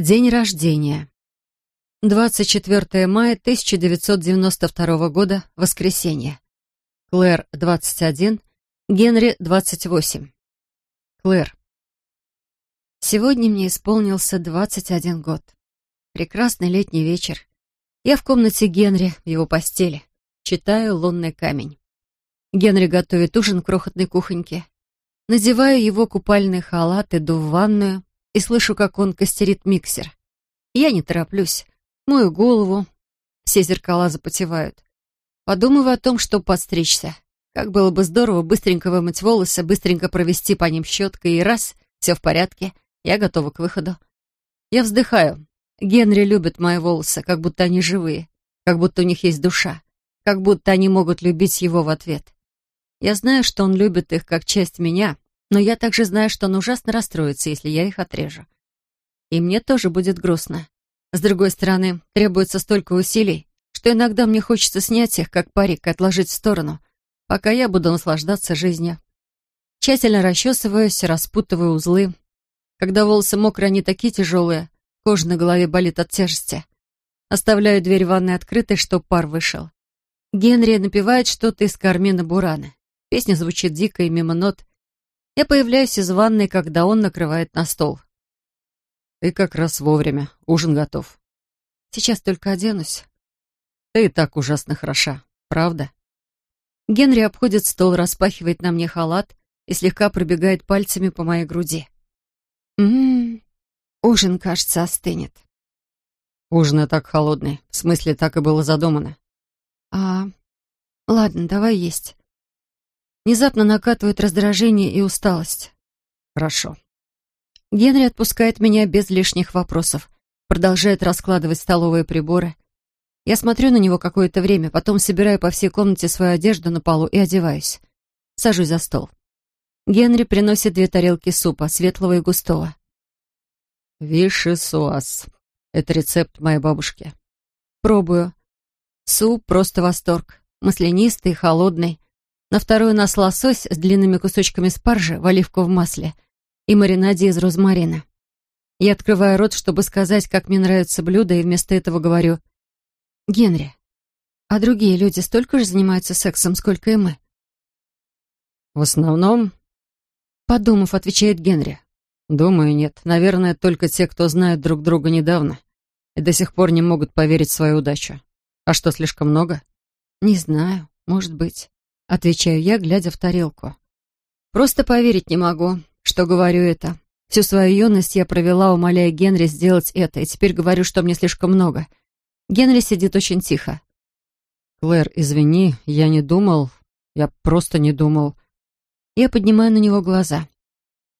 День рождения. 24 мая 1992 года, воскресенье. Клэр, 21, Генри, 28. Клэр. Сегодня мне исполнился 21 год. Прекрасный летний вечер. Я в комнате Генри, в его постели. Читаю «Лунный камень». Генри готовит ужин в крохотной кухоньке. Надеваю его купальный халат, иду в ванную и слышу, как он костерит миксер. Я не тороплюсь. Мою голову. Все зеркала запотевают. Подумываю о том, чтобы подстричься. Как было бы здорово быстренько вымыть волосы, быстренько провести по ним щеткой, и раз, все в порядке, я готова к выходу. Я вздыхаю. Генри любит мои волосы, как будто они живые, как будто у них есть душа, как будто они могут любить его в ответ. Я знаю, что он любит их как часть меня, но я также знаю, что он ужасно расстроится, если я их отрежу. И мне тоже будет грустно. С другой стороны, требуется столько усилий, что иногда мне хочется снять их, как парик, и отложить в сторону, пока я буду наслаждаться жизнью. Тщательно расчесываюсь, распутываю узлы. Когда волосы мокрые, они такие тяжелые, кожа на голове болит от тяжести. Оставляю дверь ванной открытой, чтоб пар вышел. Генри напевает что-то из Кармена Бурана. Песня звучит дико и мимо нот. Я появляюсь из ванной, когда он накрывает на стол. «Ты как раз вовремя. Ужин готов». «Сейчас только оденусь». «Ты и так ужасно хороша, правда?» Генри обходит стол, распахивает на мне халат и слегка пробегает пальцами по моей груди. «М-м-м, ужин, кажется, остынет». «Ужин так холодный. В смысле, так и было задумано». «А, ладно, давай есть. Внезапно накатывает раздражение и усталость. Хорошо. Генри отпускает меня без лишних вопросов. Продолжает раскладывать столовые приборы. Я смотрю на него какое-то время, потом собираю по всей комнате свою одежду на полу и одеваюсь. Сажусь за стол. Генри приносит две тарелки супа, светлого и густого. «Виши суас. Это рецепт моей бабушки». Пробую. Суп — просто восторг. Маслянистый, холодный. На второй у нас лосось с длинными кусочками спаржи в оливковом масле и маринаде из розмарина. Я открываю рот, чтобы сказать, как мне нравится блюдо, и вместо этого говорю «Генри, а другие люди столько же занимаются сексом, сколько и мы?» «В основном...» Подумав, отвечает Генри. «Думаю, нет. Наверное, только те, кто знают друг друга недавно и до сих пор не могут поверить в свою удачу. А что, слишком много?» «Не знаю. Может быть. Отвечаю я, глядя в тарелку. Просто поверить не могу, что говорю это. Всю свою юность я провела, умоляя Генри сделать это, и теперь говорю, что мне слишком много. Генри сидит очень тихо. «Клэр, извини, я не думал. Я просто не думал». Я поднимаю на него глаза.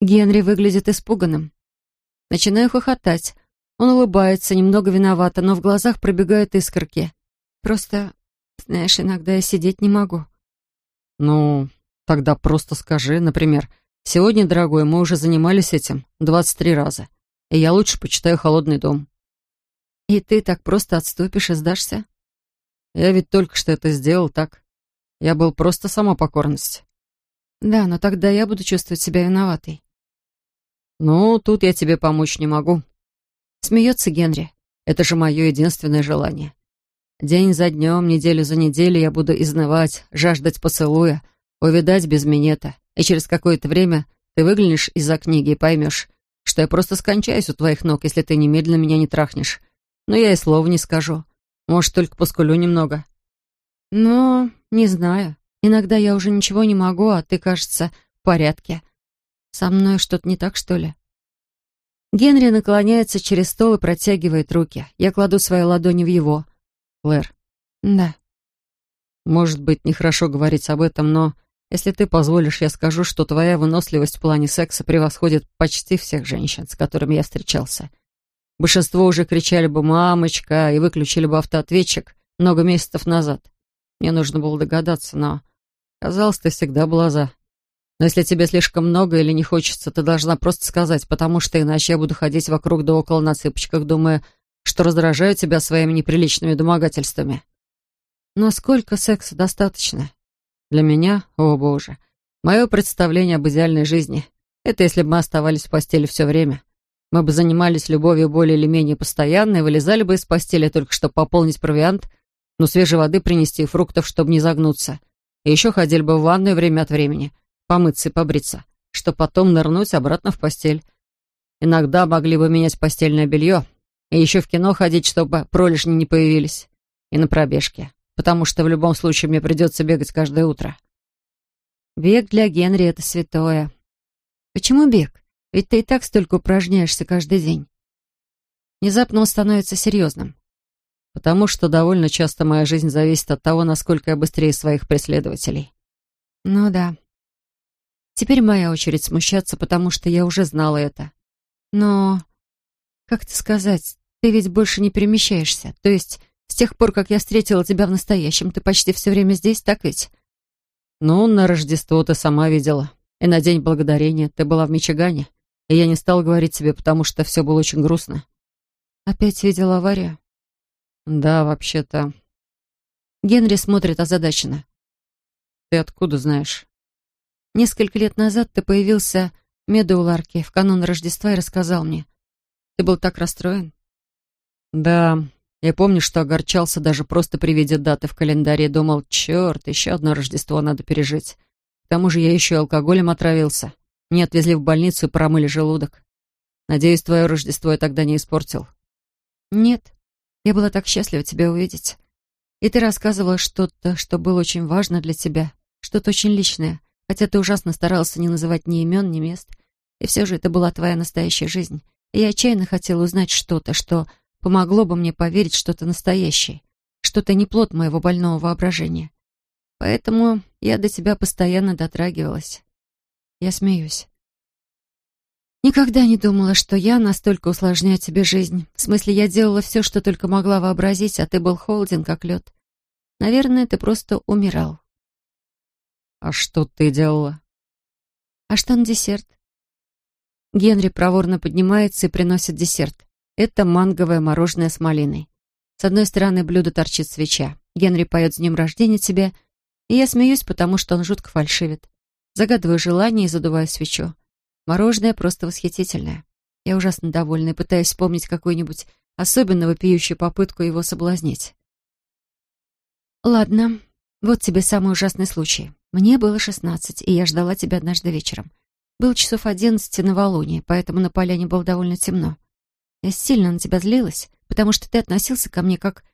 Генри выглядит испуганным. Начинаю хохотать. Он улыбается, немного виновато, но в глазах пробегают искорки. Просто, знаешь, иногда я сидеть не могу. «Ну, тогда просто скажи, например, сегодня, дорогой, мы уже занимались этим 23 раза, и я лучше почитаю «Холодный дом». «И ты так просто отступишь и сдашься?» «Я ведь только что это сделал, так? Я был просто сама покорность». «Да, но тогда я буду чувствовать себя виноватой». «Ну, тут я тебе помочь не могу». Смеется Генри. «Это же мое единственное желание. День за днем, неделю за неделей я буду изнывать, жаждать поцелуя, увидать без минета. И через какое-то время ты выглянешь из-за книги и поймешь, что я просто скончаюсь у твоих ног, если ты немедленно меня не трахнешь. Но я и слова не скажу. Может, только поскулю немного. Но, не знаю. Иногда я уже ничего не могу, а ты, кажется, в порядке. Со мной что-то не так, что ли? Генри наклоняется через стол и протягивает руки. Я кладу свои ладони в его. Клэр. Да. Может быть, нехорошо говорить об этом, но если ты позволишь, я скажу, что твоя выносливость в плане секса превосходит почти всех женщин, с которыми я встречался. Большинство уже кричали бы «мамочка» и выключили бы автоответчик много месяцев назад. Мне нужно было догадаться, но... Казалось, ты всегда была за. Но если тебе слишком много или не хочется, ты должна просто сказать, потому что иначе я буду ходить вокруг да около на цыпочках, думая, что раздражаю тебя своими неприличными домогательствами. Но сколько секса достаточно? Для меня, о боже, мое представление об идеальной жизни — это если бы мы оставались в постели все время. Мы бы занимались любовью более или менее постоянно и вылезали бы из постели только чтобы пополнить провиант, но свежей воды принести и фруктов, чтобы не загнуться. И еще ходили бы в ванную время от времени, помыться и побриться, чтобы потом нырнуть обратно в постель. Иногда могли бы менять постельное белье, и еще в кино ходить, чтобы пролежни не появились, и на пробежке, потому что в любом случае мне придется бегать каждое утро. Бег для Генри — это святое. Почему бег? Ведь ты и так столько упражняешься каждый день. Внезапно он становится серьезным. Потому что довольно часто моя жизнь зависит от того, насколько я быстрее своих преследователей. Ну да. Теперь моя очередь смущаться, потому что я уже знала это. Но, как это сказать, ты ведь больше не перемещаешься. То есть, с тех пор, как я встретила тебя в настоящем, ты почти все время здесь, так ведь? Ну, на Рождество ты сама видела. И на День Благодарения ты была в Мичигане. И я не стал говорить тебе, потому что все было очень грустно. Опять видела аварию? Да, вообще-то. Генри смотрит озадаченно. Ты откуда знаешь? Несколько лет назад ты появился в Медоуларке в канун Рождества и рассказал мне. Ты был так расстроен? Да, я помню, что огорчался даже просто при виде даты в календаре. Думал, черт, еще одно Рождество надо пережить. К тому же я еще и алкоголем отравился. Меня отвезли в больницу и промыли желудок. Надеюсь, твое Рождество я тогда не испортил. Нет, я была так счастлива тебя увидеть. И ты рассказывала что-то, что было очень важно для тебя, что-то очень личное, хотя ты ужасно старался не называть ни имен, ни мест. И все же это была твоя настоящая жизнь. И я отчаянно хотела узнать что-то, что помогло бы мне поверить что-то настоящее, что-то не плод моего больного воображения. Поэтому я до тебя постоянно дотрагивалась. Я смеюсь. Никогда не думала, что я настолько усложняю тебе жизнь. В смысле, я делала все, что только могла вообразить, а ты был холоден, как лед. Наверное, ты просто умирал. А что ты делала? А что на десерт? Генри проворно поднимается и приносит десерт. Это манговое мороженое с малиной. С одной стороны блюда торчит свеча. Генри поет с днем рождения тебе, и я смеюсь, потому что он жутко фальшивит. Загадываю желание и задуваю свечу. Мороженое просто восхитительное. Я ужасно довольна и пытаюсь вспомнить какую-нибудь особенно вопиющую попытку его соблазнить. Ладно, вот тебе самый ужасный случай. Мне было шестнадцать, и я ждала тебя однажды вечером. Был часов одиннадцати новолуние, поэтому на поляне было довольно темно. Я сильно на тебя злилась, потому что ты относился ко мне как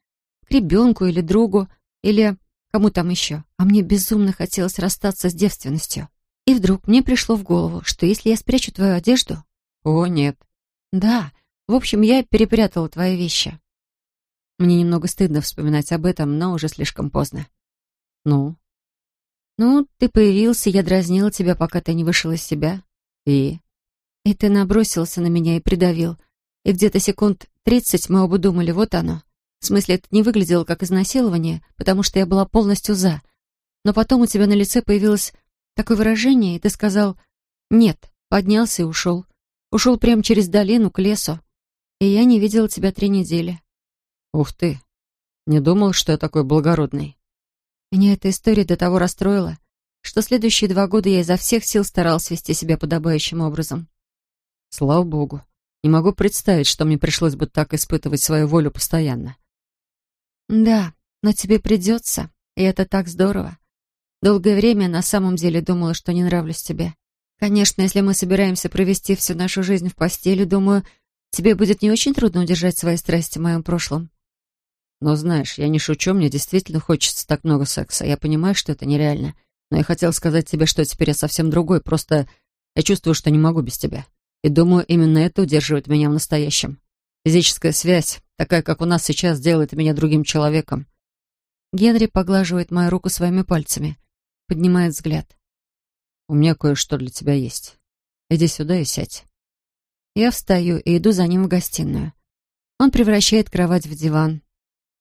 к ребенку или другу, или кому там еще, а мне безумно хотелось расстаться с девственностью. И вдруг мне пришло в голову, что если я спрячу твою одежду... О, нет. Да, в общем, я перепрятала твои вещи. Мне немного стыдно вспоминать об этом, но уже слишком поздно. Ну? Ну, ты появился, я дразнила тебя, пока ты не вышел из себя. И? И ты набросился на меня и придавил. И где-то секунд тридцать мы оба думали, вот оно. В смысле, это не выглядело как изнасилование, потому что я была полностью «за». Но потом у тебя на лице появилось такое выражение, и ты сказал «нет», поднялся и ушел. Ушел прямо через долину к лесу. И я не видела тебя три недели. Ух ты! Не думал, что я такой благородный. Меня эта история до того расстроила, что следующие два года я изо всех сил старалась вести себя подобающим образом. Слава богу. Не могу представить, что мне пришлось бы так испытывать свою волю постоянно. Да, но тебе придется, и это так здорово. Долгое время на самом деле думала, что не нравлюсь тебе. Конечно, если мы собираемся провести всю нашу жизнь в постели, думаю, тебе будет не очень трудно удержать свои страсти в моем прошлом. Но знаешь, я не шучу, мне действительно хочется так много секса. Я понимаю, что это нереально. Но я хотел сказать тебе, что теперь я совсем другой. Просто я чувствую, что не могу без тебя. И думаю, именно это удерживает меня в настоящем. Физическая связь, такая, как у нас сейчас, делает меня другим человеком. Генри поглаживает мою руку своими пальцами, поднимает взгляд. «У меня кое-что для тебя есть. Иди сюда и сядь». Я встаю и иду за ним в гостиную. Он превращает кровать в диван.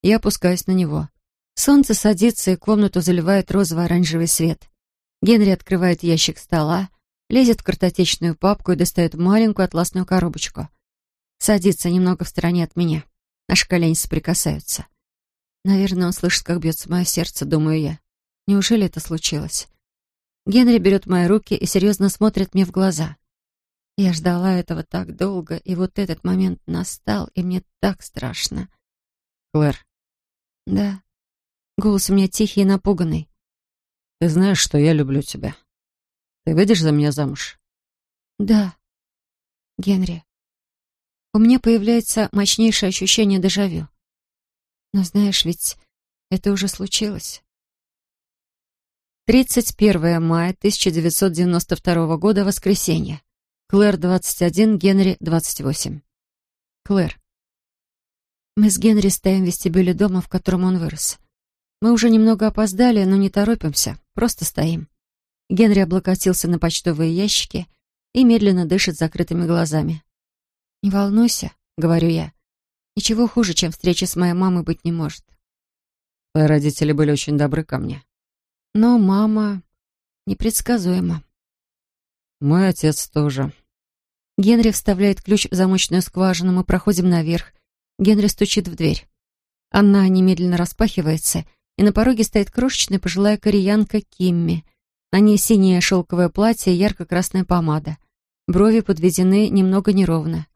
Я опускаюсь на него. Солнце садится, и комнату заливает розово-оранжевый свет. Генри открывает ящик стола, лезет в картотечную папку и достает маленькую атласную коробочку. Садится немного в стороне от меня. Наши колени соприкасаются. Наверное, он слышит, как бьется мое сердце, думаю я. Неужели это случилось? Генри берет мои руки и серьезно смотрит мне в глаза. Я ждала этого так долго, и вот этот момент настал, и мне так страшно. Клэр. Да. Голос у меня тихий и напуганный. Ты знаешь, что я люблю тебя. Ты выйдешь за меня замуж? Да. Генри. У меня появляется мощнейшее ощущение дежавю. Но знаешь, ведь это уже случилось. 31 мая 1992 года, воскресенье. Клэр, 21, Генри, 28. Клэр. Мы с Генри стоим в вестибюле дома, в котором он вырос. Мы уже немного опоздали, но не торопимся, просто стоим. Генри облокотился на почтовые ящики и медленно дышит закрытыми глазами. «Не волнуйся», — говорю я. «Ничего хуже, чем встреча с моей мамой быть не может». Твои родители были очень добры ко мне. Но мама непредсказуема. Мой отец тоже. Генри вставляет ключ в замочную скважину, мы проходим наверх. Генри стучит в дверь. Она немедленно распахивается, и на пороге стоит крошечная пожилая кореянка Кимми. На ней синее шелковое платье и ярко-красная помада. Брови подведены немного неровно.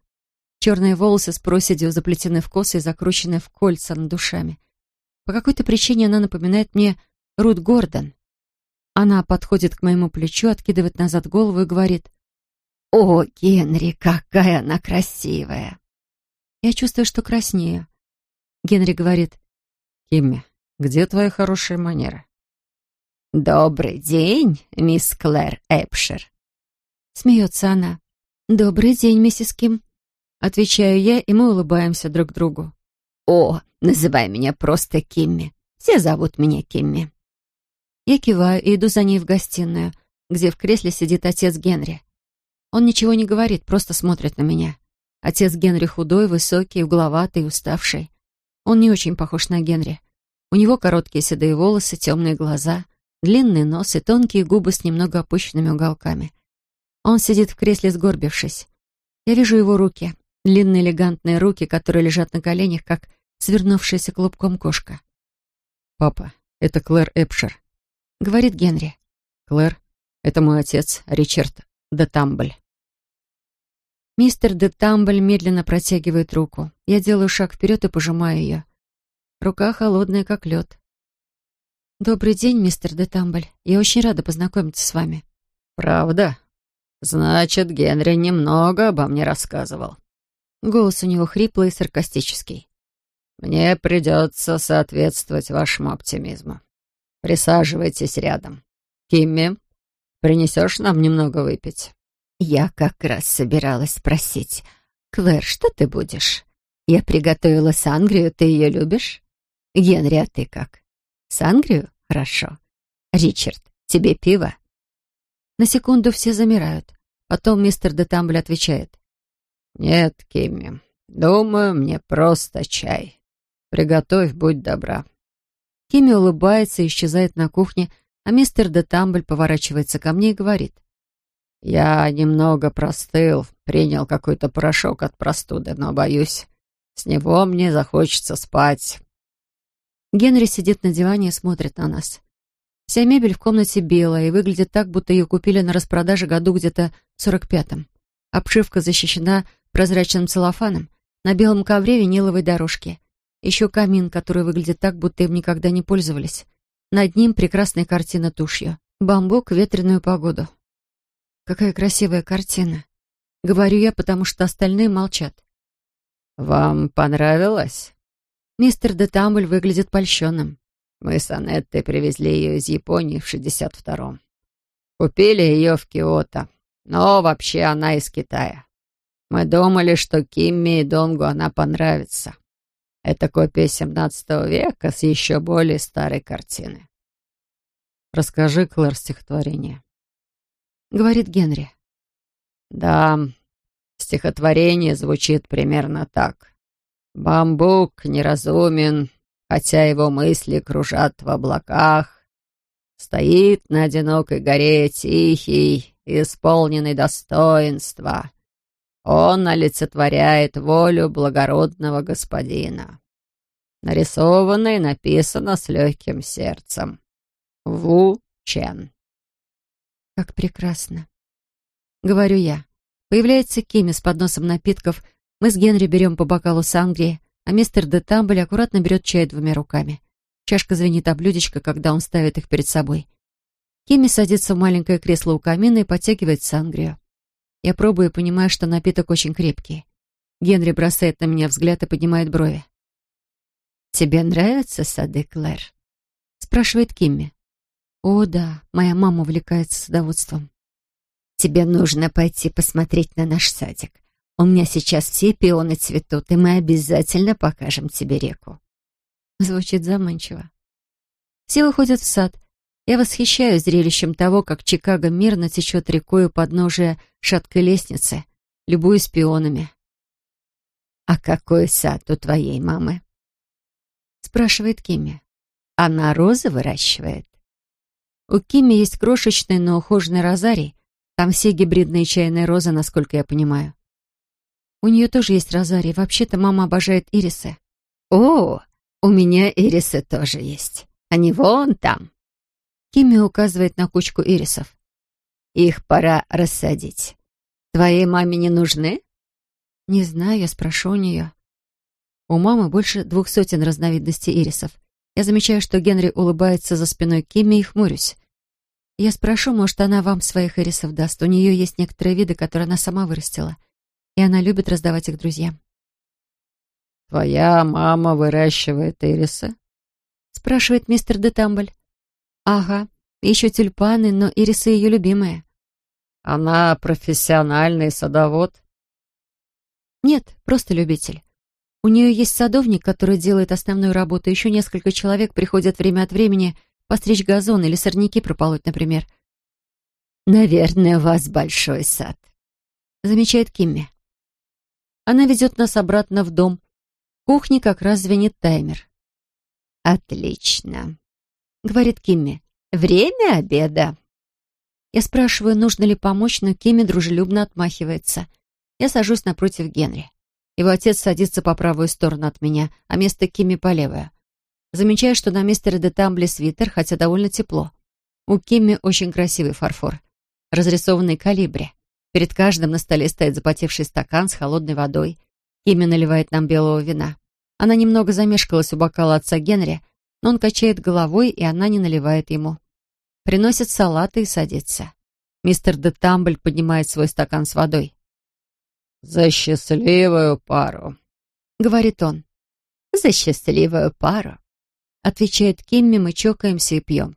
Черные волосы с проседью заплетены в косы и закручены в кольца над душами. По какой-то причине она напоминает мне Рут Гордон. Она подходит к моему плечу, откидывает назад голову и говорит «О, Генри, какая она красивая!» Я чувствую, что краснею. Генри говорит «Кимми, где твоя хорошая манера?» «Добрый день, мисс Клэр Эпшир!» Смеется она. «Добрый день, миссис Ким!» Отвечаю я, и мы улыбаемся друг другу. «О, называй меня просто Кимми. Все зовут меня Кимми». Я киваю и иду за ней в гостиную, где в кресле сидит отец Генри. Он ничего не говорит, просто смотрит на меня. Отец Генри худой, высокий, угловатый, уставший. Он не очень похож на Генри. У него короткие седые волосы, темные глаза, длинный нос и тонкие губы с немного опущенными уголками. Он сидит в кресле, сгорбившись. Я вижу его руки, длинные элегантные руки, которые лежат на коленях, как свернувшаяся клубком кошка. «Папа, это Клэр Эпшер», — говорит Генри. «Клэр, это мой отец, Ричард де Тамбль». Мистер де Тамбль медленно протягивает руку. Я делаю шаг вперед и пожимаю ее. Рука холодная, как лед. «Добрый день, мистер де Тамбль. Я очень рада познакомиться с вами». «Правда? Значит, Генри немного обо мне рассказывал». Голос у него хриплый и саркастический. «Мне придется соответствовать вашему оптимизму. Присаживайтесь рядом. Кимми, принесешь нам немного выпить?» «Я как раз собиралась спросить. Клэр, что ты будешь? Я приготовила сангрию, ты ее любишь? Генри, а ты как? Сангрию? Хорошо. Ричард, тебе пиво?» На секунду все замирают. Потом мистер Детамбль отвечает. «Нет, Кимми, думаю, мне просто чай. Приготовь, будь добра». Кимми улыбается и исчезает на кухне, а мистер де Тамбль поворачивается ко мне и говорит. «Я немного простыл, принял какой-то порошок от простуды, но, боюсь, с него мне захочется спать». Генри сидит на диване и смотрит на нас. Вся мебель в комнате белая и выглядит так, будто ее купили на распродаже году где-то в сорок пятом. Обшивка защищена прозрачным целлофаном. На белом ковре виниловой дорожки. Еще камин, который выглядит так, будто им никогда не пользовались. Над ним прекрасная картина тушью. Бамбук ветреную погоду. Какая красивая картина. Говорю я, потому что остальные молчат. «Вам понравилось?» Мистер де Тамбль выглядит польщенным. «Мы с Анеттой привезли ее из Японии в 62-м. Купили ее в Киото, но вообще она из Китая. Мы думали, что Кимми и Донгу она понравится. Это копия XVII века с еще более старой картины. «Расскажи, Клэр, стихотворение», — говорит Генри. «Да, стихотворение звучит примерно так. Бамбук неразумен, хотя его мысли кружат в облаках. Стоит на одинокой горе тихий, исполненный достоинства. Он олицетворяет волю благородного господина. Нарисовано и написано с легким сердцем. Ву Чен. Как прекрасно. Говорю я. Появляется Кимми с подносом напитков. Мы с Генри берем по бокалу сангрии, а мистер де Тамбль аккуратно берет чай двумя руками. Чашка звенит о блюдечко, когда он ставит их перед собой. Кимми садится в маленькое кресло у камина и подтягивает сангрию. Я пробую и понимаю, что напиток очень крепкий. Генри бросает на меня взгляд и поднимает брови. «Тебе нравятся сады, Клэр?» спрашивает Кимми. «О, да, моя мама увлекается садоводством». «Тебе нужно пойти посмотреть на наш садик. У меня сейчас все пионы цветут, и мы обязательно покажем тебе реку». Звучит заманчиво. Все выходят в сад. Я восхищаюсь зрелищем того, как Чикаго мирно течет рекой у подножия шаткой лестницы, любуюсь пионами. «А какой сад у твоей мамы?» спрашивает Кимми. «Она розы выращивает?» У Кимми есть крошечный, но ухоженный розарий. Там все гибридные чайные розы, насколько я понимаю. У нее тоже есть розарий. Вообще-то мама обожает ирисы. «О, у меня ирисы тоже есть. Они вон там». Кимми указывает на кучку ирисов. «Их пора рассадить. Твоей маме не нужны?» «Не знаю, я спрошу у нее». У мамы больше двух сотен разновидностей ирисов. Я замечаю, что Генри улыбается за спиной Кимми и хмурюсь. Я спрошу, может, она вам своих ирисов даст. У нее есть некоторые виды, которые она сама вырастила. И она любит раздавать их друзьям. «Твоя мама выращивает ирисы?» спрашивает мистер де Тамбль. «Ага, еще тюльпаны, но ирисы ее любимые». «Она профессиональный садовод?» «Нет, просто любитель. У нее есть садовник, который делает основную работу. Еще несколько человек приходят время от времени постричь газон или сорняки прополоть, например. «Наверное, у вас большой сад», — замечает Кимми. Она ведет нас обратно в дом. В кухне как раз звенит таймер. «Отлично», — говорит Кимми. «Время обеда». Я спрашиваю, нужно ли помочь, но Кимми дружелюбно отмахивается. Я сажусь напротив Генри. Его отец садится по правую сторону от меня, а место Кимми по левую. Замечаю, что на мистере де Тамбле свитер, хотя довольно тепло. У Кимми очень красивый фарфор, разрисованный калибри. Перед каждым на столе стоит запотевший стакан с холодной водой. Кимми наливает нам белого вина. Она немного замешкалась у бокала отца Генри, но он качает головой, и она не наливает ему. Приносит салаты и садится. Мистер де Тамбль поднимает свой стакан с водой. «За счастливую пару», — говорит он. «За счастливую пару», Отвечает Кимми, мы чокаемся и пьем.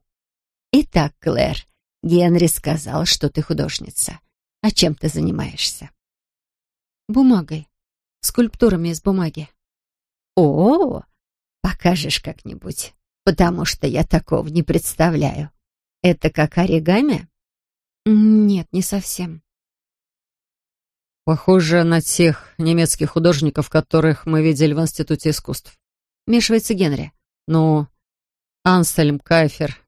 «Итак, Клэр, Генри сказал, что ты художница. А чем ты занимаешься?» «Бумагой. Скульптурами из бумаги». «О, покажешь как-нибудь, потому что я такого не представляю. Это как оригами?» «Нет, не совсем». «Похоже на тех немецких художников, которых мы видели в Институте искусств», — вмешивается Генри. Ну, Ансельм, Кайфер.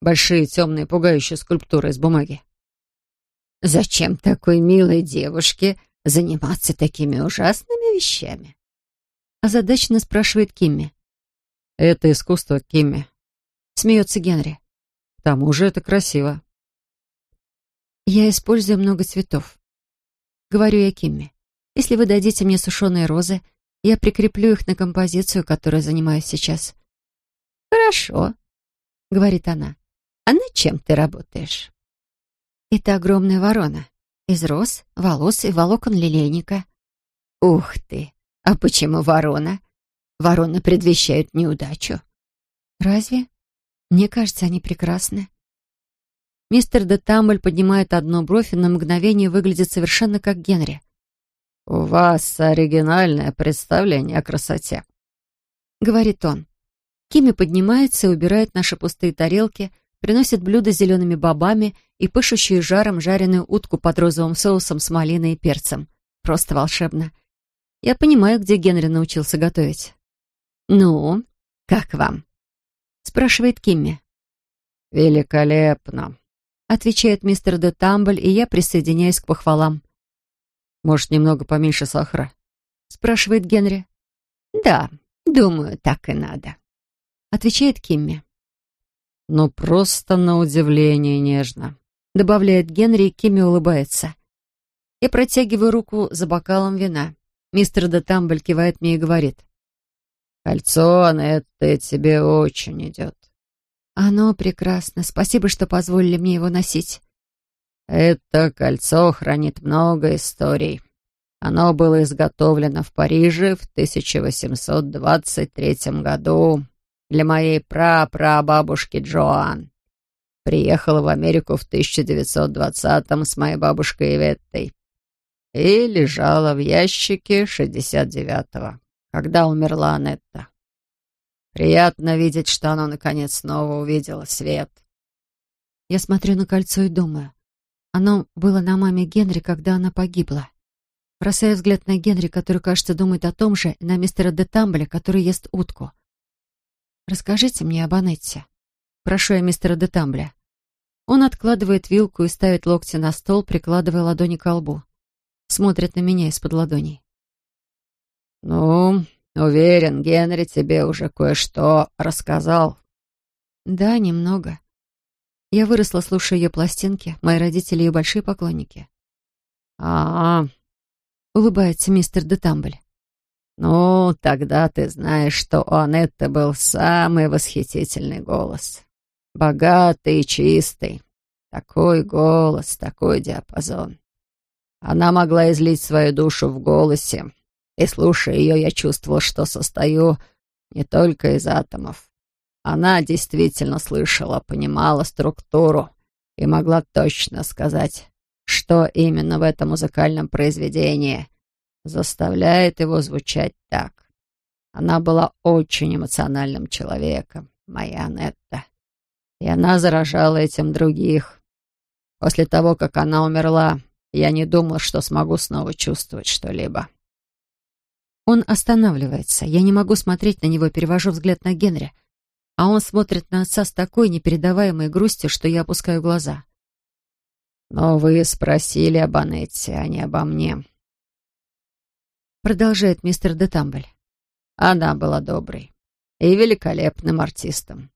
Большие, темные, пугающие скульптуры из бумаги. Зачем такой милой девушке заниматься такими ужасными вещами? Озадаченно спрашивает Кимми. Это искусство Кимми. Смеется Генри. К тому же это красиво. Я использую много цветов. Говорю я Кимми. Если вы дадите мне сушеные розы, я прикреплю их на композицию, которой занимаюсь сейчас. «Хорошо», — говорит она. «А над чем ты работаешь?» «Это огромная ворона. Из роз, волос и волокон лилейника». «Ух ты! А почему ворона? Вороны предвещают неудачу». «Разве? Мне кажется, они прекрасны». Мистер де Тамбль поднимает одну бровь и на мгновение выглядит совершенно как Генри. «У вас оригинальное представление о красоте», — говорит он. Кими поднимается и убирает наши пустые тарелки, приносит блюдо с зелеными бобами и пышущую жаром жареную утку под розовым соусом с малиной и перцем. Просто волшебно. Я понимаю, где Генри научился готовить. «Ну, как вам?» — спрашивает Кимми. «Великолепно», — отвечает мистер де Тамбль, и я присоединяюсь к похвалам. «Может, немного поменьше сахара?» — спрашивает Генри. «Да, думаю, так и надо» отвечает Кимми. «Ну, просто на удивление нежно», добавляет Генри, и Кимми улыбается. Я протягиваю руку за бокалом вина. Мистер де Тамбль кивает мне и говорит. «Кольцо, это тебе очень идет». «Оно прекрасно. Спасибо, что позволили мне его носить». «Это кольцо хранит много историй. Оно было изготовлено в Париже в 1823 году для моей прапрабабушки Джоан. Приехала в Америку в 1920-м с моей бабушкой Иветтой и лежала в ящике 69-го, когда умерла Анетта. Приятно видеть, что оно, наконец, снова увидело свет. Я смотрю на кольцо и думаю. Оно было на маме Генри, когда она погибла. Бросаю взгляд на Генри, который, кажется, думает о том же, и на мистера де Тамбля, который ест утку. «Расскажите мне об Анетте». Прошу я мистера де Тамбля. Он откладывает вилку и ставит локти на стол, прикладывая ладони к лбу. Смотрит на меня из-под ладоней. «Ну, уверен, Генри тебе уже кое-что рассказал». «Да, немного. Я выросла, слушая ее пластинки. Мои родители ее большие поклонники». «А, -а — улыбается мистер де Тамбль. «Ну, тогда ты знаешь, что у Анетты был самый восхитительный голос. Богатый и чистый. Такой голос, такой диапазон. Она могла излить свою душу в голосе, и, слушая ее, я чувствовал, что состою не только из атомов. Она действительно слышала, понимала структуру и могла точно сказать, что именно в этом музыкальном произведении заставляет его звучать так. Она была очень эмоциональным человеком, моя Анетта. И она заражала этим других. После того, как она умерла, я не думал, что смогу снова чувствовать что-либо. Он останавливается. Я не могу смотреть на него, перевожу взгляд на Генри. А он смотрит на отца с такой непередаваемой грустью, что я опускаю глаза. «Но вы спросили об Анетте, а не обо мне», — продолжает мистер де Тамбль. «Она была доброй и великолепным артистом.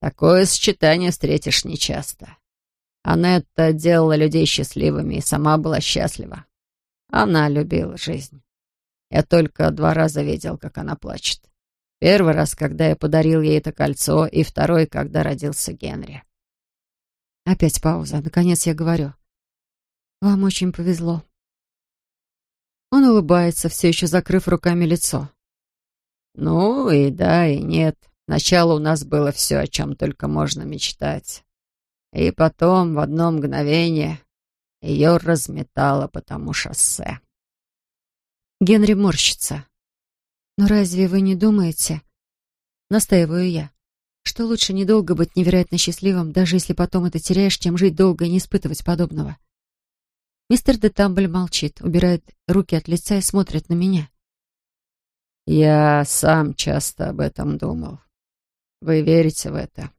Такое сочетание встретишь нечасто. Анетта делала людей счастливыми и сама была счастлива. Она любила жизнь. Я только два раза видел, как она плачет. Первый раз, когда я подарил ей это кольцо, и второй, когда родился Генри. Опять пауза. Наконец я говорю. «Вам очень повезло». Он улыбается, все еще закрыв руками лицо. «Ну и да, и нет. Сначала у нас было все, о чем только можно мечтать. И потом, в одно мгновение, ее разметало по тому шоссе». Генри морщится. «Но разве вы не думаете...» Настаиваю я что лучше недолго быть невероятно счастливым, даже если потом это теряешь, чем жить долго и не испытывать подобного. Мистер де Тамбль молчит, убирает руки от лица и смотрит на меня. «Я сам часто об этом думал. Вы верите в это?»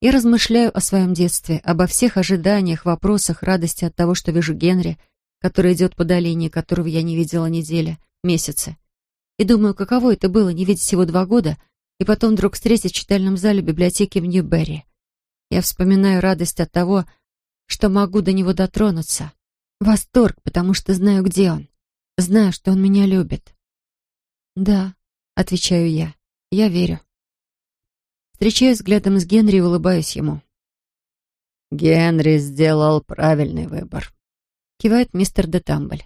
Я размышляю о своем детстве, обо всех ожиданиях, вопросах, радости от того, что вижу Генри, который идет по долине, которого я не видела недели, месяцы. И думаю, каково это было не видеть его два года — и потом вдруг встретить в читальном зале библиотеки в Нью-Берри. Я вспоминаю радость от того, что могу до него дотронуться. Восторг, потому что знаю, где он. Знаю, что он меня любит. «Да», — отвечаю я, — «я верю». Встречаюсь взглядом с Генри и улыбаюсь ему. «Генри сделал правильный выбор», — кивает мистер де Тамбль.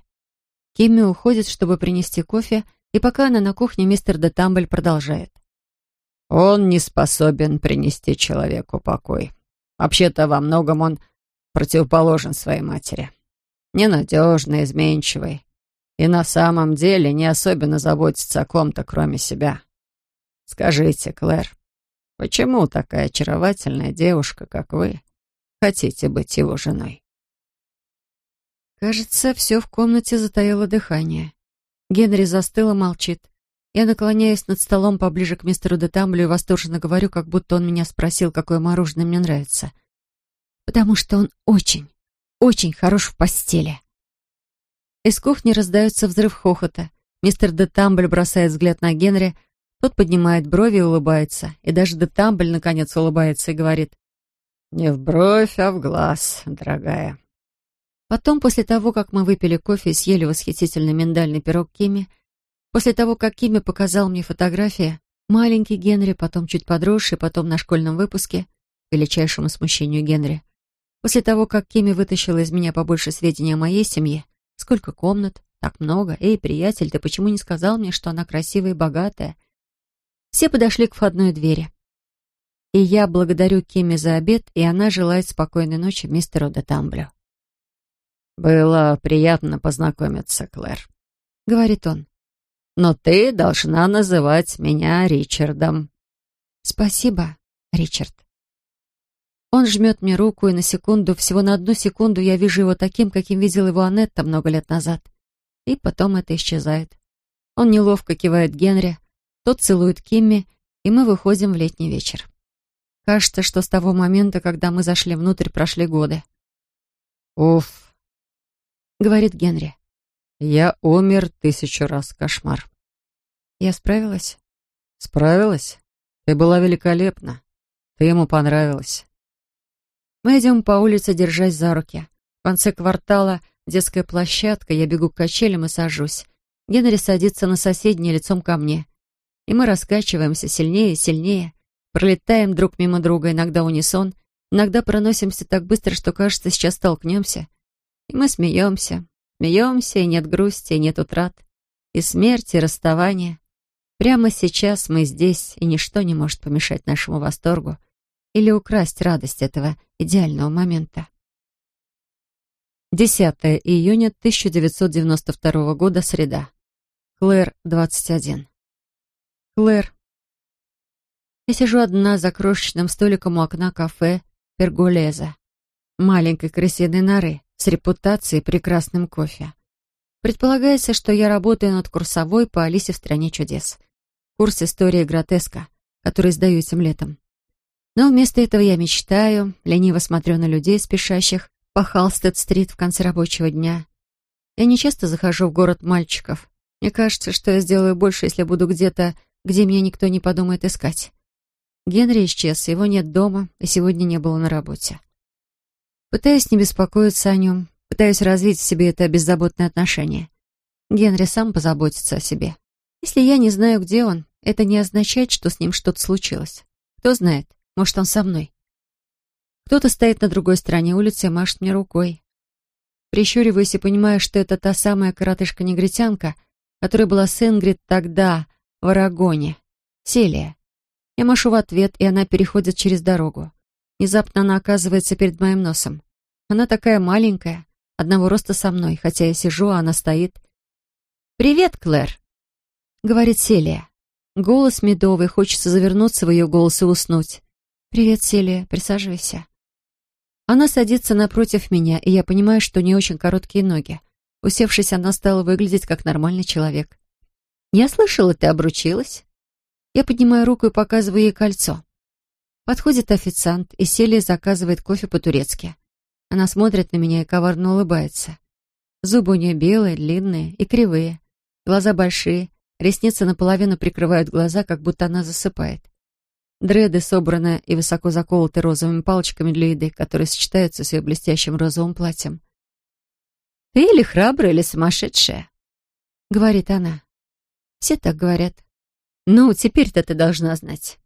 Кимми уходит, чтобы принести кофе, и пока она на кухне, мистер де Тамбль продолжает. Он не способен принести человеку покой. Вообще-то во многом он противоположен своей матери. Ненадежный, изменчивый. И на самом деле не особенно заботится о ком-то, кроме себя. Скажите, Клэр, почему такая очаровательная девушка, как вы, хотите быть его женой? Кажется, все в комнате затаило дыхание. Генри застыл и молчит. Я наклоняюсь над столом поближе к мистеру Детамблю и восторженно говорю, как будто он меня спросил, какое мороженое мне нравится. Потому что он очень, очень хорош в постели. Из кухни раздается взрыв хохота. Мистер Детамбль бросает взгляд на Генри, тот поднимает брови и улыбается. И даже Детамбль наконец улыбается и говорит. «Не в бровь, а в глаз, дорогая». Потом, после того, как мы выпили кофе и съели восхитительный миндальный пирог Кими, после того, как Кими показал мне фотографии, маленький Генри, потом чуть подросший, потом на школьном выпуске, к величайшему смущению Генри, после того, как Кими вытащила из меня побольше сведений о моей семье, сколько комнат, так много, эй, приятель, ты почему не сказал мне, что она красивая и богатая? Все подошли к входной двери. И я благодарю Кими за обед, и она желает спокойной ночи мистеру де Тамблю. «Было приятно познакомиться, Клэр», — говорит он. «Но ты должна называть меня Ричардом». «Спасибо, Ричард». Он жмет мне руку, и на секунду, всего на одну секунду, я вижу его таким, каким видел его Анетта много лет назад. И потом это исчезает. Он неловко кивает Генри, тот целует Кимми, и мы выходим в летний вечер. Кажется, что с того момента, когда мы зашли внутрь, прошли годы. «Уф», говорит Генри. «Я умер тысячу раз, кошмар». «Я справилась?» «Справилась? Ты была великолепна. Ты ему понравилась». Мы идем по улице, держась за руки. В конце квартала детская площадка, я бегу к качелям и сажусь. Генри садится на соседнее лицом ко мне. И мы раскачиваемся сильнее и сильнее, пролетаем друг мимо друга, иногда унисон, иногда проносимся так быстро, что, кажется, сейчас столкнемся. И мы смеемся, смеемся, и нет грусти, и нет утрат, и смерти, и расставания. Прямо сейчас мы здесь, и ничто не может помешать нашему восторгу или украсть радость этого идеального момента. 10 июня 1992 года, среда. Клэр, 21. Клэр. Я сижу одна за крошечным столиком у окна кафе «Перголеза», маленькой крысиной норы, с репутацией прекрасным кофе. Предполагается, что я работаю над курсовой по Алисе в «Стране чудес». Курс истории гротеска, который сдаю этим летом. Но вместо этого я мечтаю, лениво смотрю на людей, спешащих по Халстед-стрит в конце рабочего дня. Я не часто захожу в город мальчиков. Мне кажется, что я сделаю больше, если буду где-то, где меня никто не подумает искать. Генри исчез, его нет дома, и сегодня не было на работе. Пытаюсь не беспокоиться о нем, пытаюсь развить в себе это беззаботное отношение. Генри сам позаботится о себе. Если я не знаю, где он, это не означает, что с ним что-то случилось. Кто знает, может, он со мной. Кто-то стоит на другой стороне улицы и машет мне рукой. Прищуриваюсь и понимаю, что это та самая коротышка-негритянка, которая была с Ингрид тогда, в Арагоне. Селия. Я машу в ответ, и она переходит через дорогу. Внезапно она оказывается перед моим носом. Она такая маленькая, одного роста со мной, хотя я сижу, а она стоит. «Привет, Клэр», — говорит Селия. Голос медовый, хочется завернуться в ее голос и уснуть. «Привет, Селия, присаживайся». Она садится напротив меня, и я понимаю, что у нее очень короткие ноги. Усевшись, она стала выглядеть как нормальный человек. «Я слышала, ты обручилась?» Я поднимаю руку и показываю ей кольцо. Подходит официант, и Селия заказывает кофе по-турецки. Она смотрит на меня и коварно улыбается. Зубы у нее белые, длинные и кривые. Глаза большие, ресницы наполовину прикрывают глаза, как будто она засыпает. Дреды собраны и высоко заколоты розовыми палочками для еды, которые сочетаются с ее блестящим розовым платьем. «Ты или храбрая, или сумасшедшая?» — говорит она. Все так говорят. «Ну, теперь-то ты должна знать.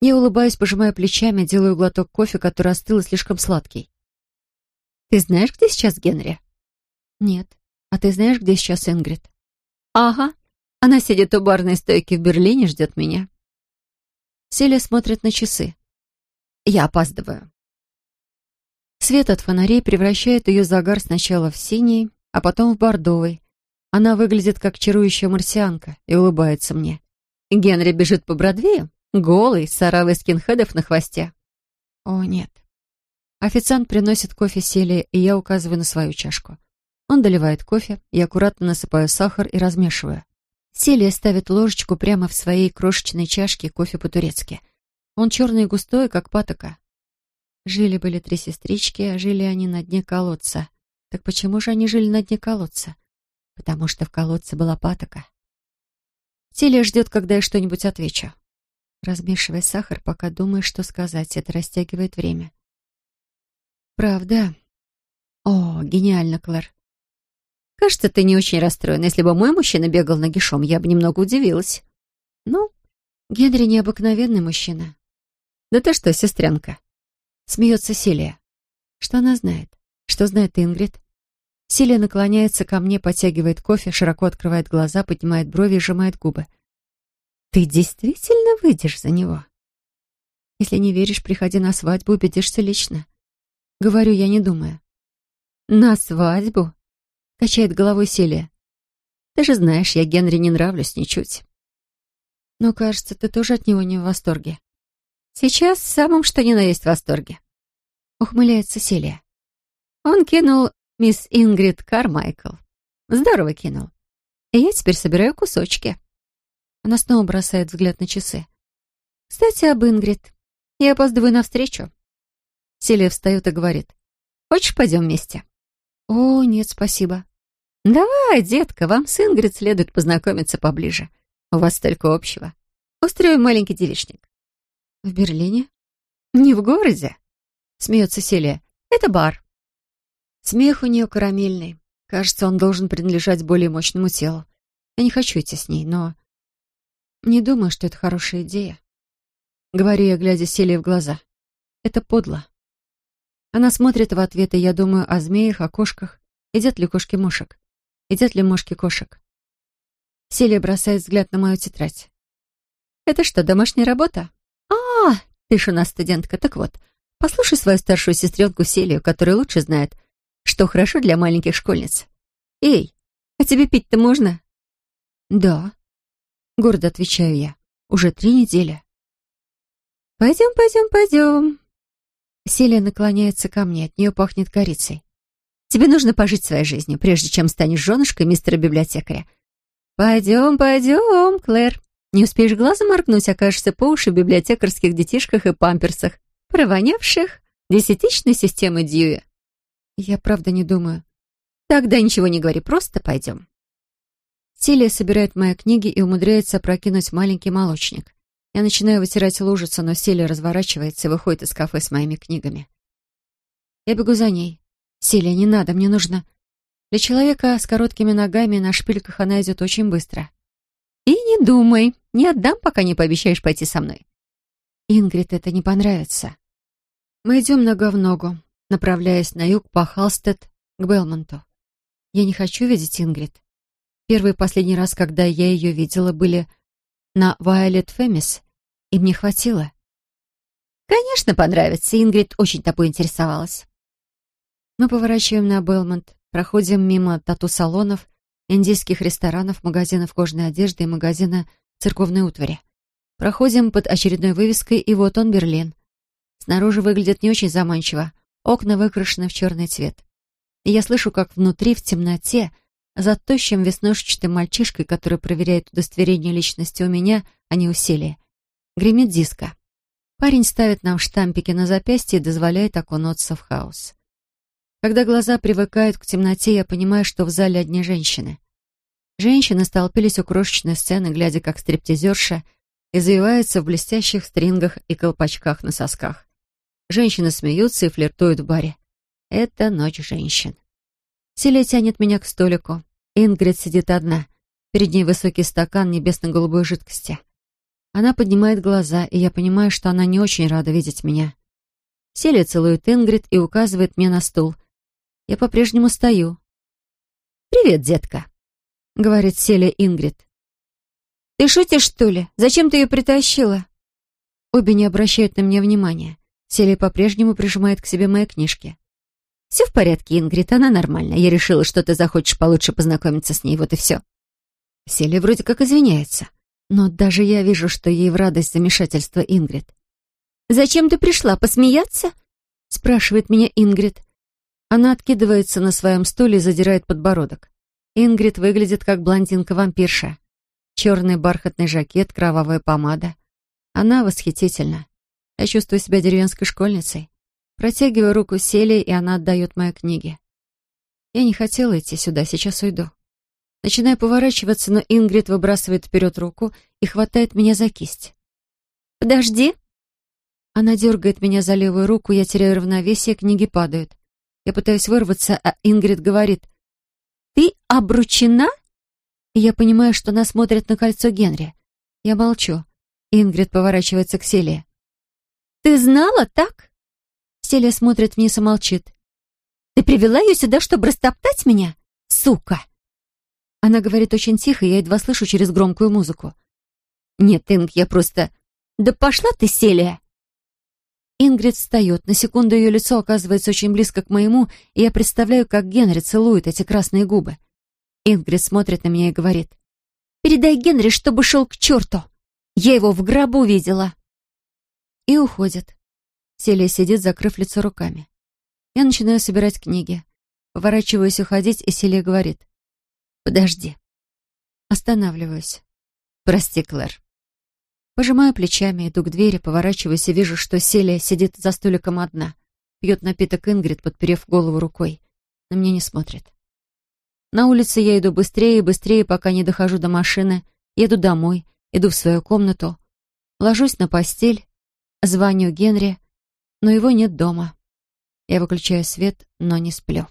Я улыбаюсь, пожимая плечами, делаю глоток кофе, который остыл и слишком сладкий. «Ты знаешь, где сейчас Генри?» «Нет. А ты знаешь, где сейчас Ингрид?» «Ага. Она сидит у барной стойки в Берлине, ждет меня». Селия смотрит на часы. «Я опаздываю». Свет от фонарей превращает ее загар сначала в синий, а потом в бордовый. Она выглядит как чарующая марсианка и улыбается мне. «Генри бежит по Бродвею?» Голый, с оравой скинхедов на хвосте. О, нет. Официант приносит кофе Селии, и я указываю на свою чашку. Он доливает кофе, я аккуратно насыпаю сахар и размешиваю. Селия ставит ложечку прямо в своей крошечной чашке кофе по-турецки. Он черный и густой, как патока. Жили-были три сестрички, а жили они на дне колодца. Так почему же они жили на дне колодца? Потому что в колодце была патока. Селия ждет, когда я что-нибудь отвечу. Размешивая сахар, пока думаешь, что сказать. Это растягивает время. Правда. О, гениально, Клэр. Кажется, ты не очень расстроена. Если бы мой мужчина бегал нагишом, я бы немного удивилась. Ну, Генри необыкновенный мужчина. Да ты что, сестренка? Смеется Селия. Что она знает? Что знает Ингрид? Селия наклоняется ко мне, подтягивает кофе, широко открывает глаза, поднимает брови и сжимает губы. Ты действительно выйдешь за него? Если не веришь, приходи на свадьбу, убедишься лично. Говорю я, не думая. На свадьбу? Качает головой Селия. Ты же знаешь, я Генри не нравлюсь ничуть. Но, кажется, ты тоже от него не в восторге. Сейчас в самом что ни на есть в восторге. Ухмыляется Селия. Он кинул мисс Ингрид Кармайкл. Здорово кинул. И я теперь собираю кусочки. Она снова бросает взгляд на часы. Кстати, об Ингрид. Я опаздываю на встречу. Селия встает и говорит. Хочешь, пойдем вместе? О, нет, спасибо. Давай, детка, вам с Ингрид следует познакомиться поближе. У вас столько общего. Устроим маленький девичник. В Берлине? Не в городе? Смеется Селия. Это бар. Смех у нее карамельный. Кажется, он должен принадлежать более мощному телу. Я не хочу идти с ней, но... Не думаю, что это хорошая идея. Говорю я, глядя Селии в глаза. Это подло. Она смотрит в ответ, и я думаю о змеях, о кошках. Едят ли кошки мушек? Едят ли мошки кошек? Селия бросает взгляд на мою тетрадь. «Это что, домашняя работа?» «А, ты ж у нас студентка. Так вот, послушай свою старшую сестренку Селию, которая лучше знает, что хорошо для маленьких школьниц. Эй, а тебе пить-то можно?» «Да», — гордо отвечаю я. «Уже три недели». «Пойдем, пойдем, пойдем». Селия наклоняется ко мне, от нее пахнет корицей. «Тебе нужно пожить своей жизнью, прежде чем станешь женушкой мистера библиотекаря. Пойдем, пойдем, Клэр. Не успеешь глазом моргнуть, окажешься по уши в библиотекарских детишках и памперсах, провонявших десятичной системы Дьюи. Я правда не думаю. Тогда ничего не говори, просто пойдем. Силия собирает мои книги и умудряется опрокинуть маленький молочник. Я начинаю вытирать лужицу, но Силия разворачивается и выходит из кафе с моими книгами. Я бегу за ней. Силия, не надо, мне нужно... Для человека с короткими ногами на шпильках она идет очень быстро. И не думай, не отдам, пока не пообещаешь пойти со мной. Ингрид это не понравится. Мы идем нога в ногу, направляясь на юг по Халстед к Белмонту. Я не хочу видеть Ингрид. Первый и последний раз, когда я ее видела, были на Вайолет Фемис, и мне хватило. Конечно, понравится. Ингрид очень тобой интересовалась. Мы поворачиваем на Белмонт, проходим мимо тату-салонов индийских ресторанов, магазинов кожаной одежды и магазина церковной утвари. Проходим под очередной вывеской, и вот он, Берлин. Снаружи выглядит не очень заманчиво. Окна выкрашены в черный цвет. И я слышу, как внутри, в темноте, за тощим веснушчатым мальчишкой, который проверяет удостоверение личности у меня, а не у Селии, гремит диско. Парень ставит нам штампики на запястье и дозволяет окунуться в хаос. Когда глаза привыкают к темноте, я понимаю, что в зале одни женщины. Женщины столпились у крошечной сцены, глядя, как стриптизерша извивается в блестящих стрингах и колпачках на сосках. Женщины смеются и флиртуют в баре. Это ночь женщин. Селия тянет меня к столику. Ингрид сидит одна. Перед ней высокий стакан небесно-голубой жидкости. Она поднимает глаза, и я понимаю, что она не очень рада видеть меня. Селия целует Ингрид и указывает мне на стул. Я по-прежнему стою. «Привет, детка», — говорит Селия Ингрид. «Ты шутишь, что ли? Зачем ты ее притащила?» Обе не обращают на меня внимания. Селия по-прежнему прижимает к себе мои книжки. «Все в порядке, Ингрид, она нормальная. Я решила, что ты захочешь получше познакомиться с ней, вот и все». Селия вроде как извиняется, но даже я вижу, что ей в радость замешательства Ингрид. «Зачем ты пришла, посмеяться?» — спрашивает меня Ингрид. Она откидывается на своем стуле и задирает подбородок. Ингрид выглядит как блондинка-вампирша. Черный бархатный жакет, кровавая помада. Она восхитительна. Я чувствую себя деревенской школьницей. Протягиваю руку Селии, и она отдает мои книги. Я не хотела идти сюда, сейчас уйду. Начинаю поворачиваться, но Ингрид выбрасывает вперед руку и хватает меня за кисть. «Подожди!» Она дергает меня за левую руку, я теряю равновесие, книги падают. Я пытаюсь вырваться, а Ингрид говорит. «Ты обручена?» И я понимаю, что она смотрит на кольцо Генри. Я молчу. Ингрид поворачивается к Селии. «Ты знала, так?» Селия смотрит вниз и молчит. «Ты привела ее сюда, чтобы растоптать меня? Сука!» Она говорит очень тихо, я едва слышу через громкую музыку. «Нет, Инг, я просто...» «Да пошла ты, Селия!» Ингрид встает. На секунду ее лицо оказывается очень близко к моему, и я представляю, как Генри целует эти красные губы. Ингрид смотрит на меня и говорит. «Передай Генри, чтобы шел к черту! Я его в гробу видела!» И уходит. Селия сидит, закрыв лицо руками. Я начинаю собирать книги. Поворачиваюсь уходить, и Селия говорит. «Подожди». Останавливаюсь. «Прости, Клэр». Пожимаю плечами, иду к двери, поворачиваюсь и вижу, что Селия сидит за столиком одна. Пьет напиток Ингрид, подперев голову рукой. На меня не смотрит. На улице я иду быстрее и быстрее, пока не дохожу до машины. Еду домой, иду в свою комнату. Ложусь на постель, звоню Генри, но его нет дома. Я выключаю свет, но не сплю.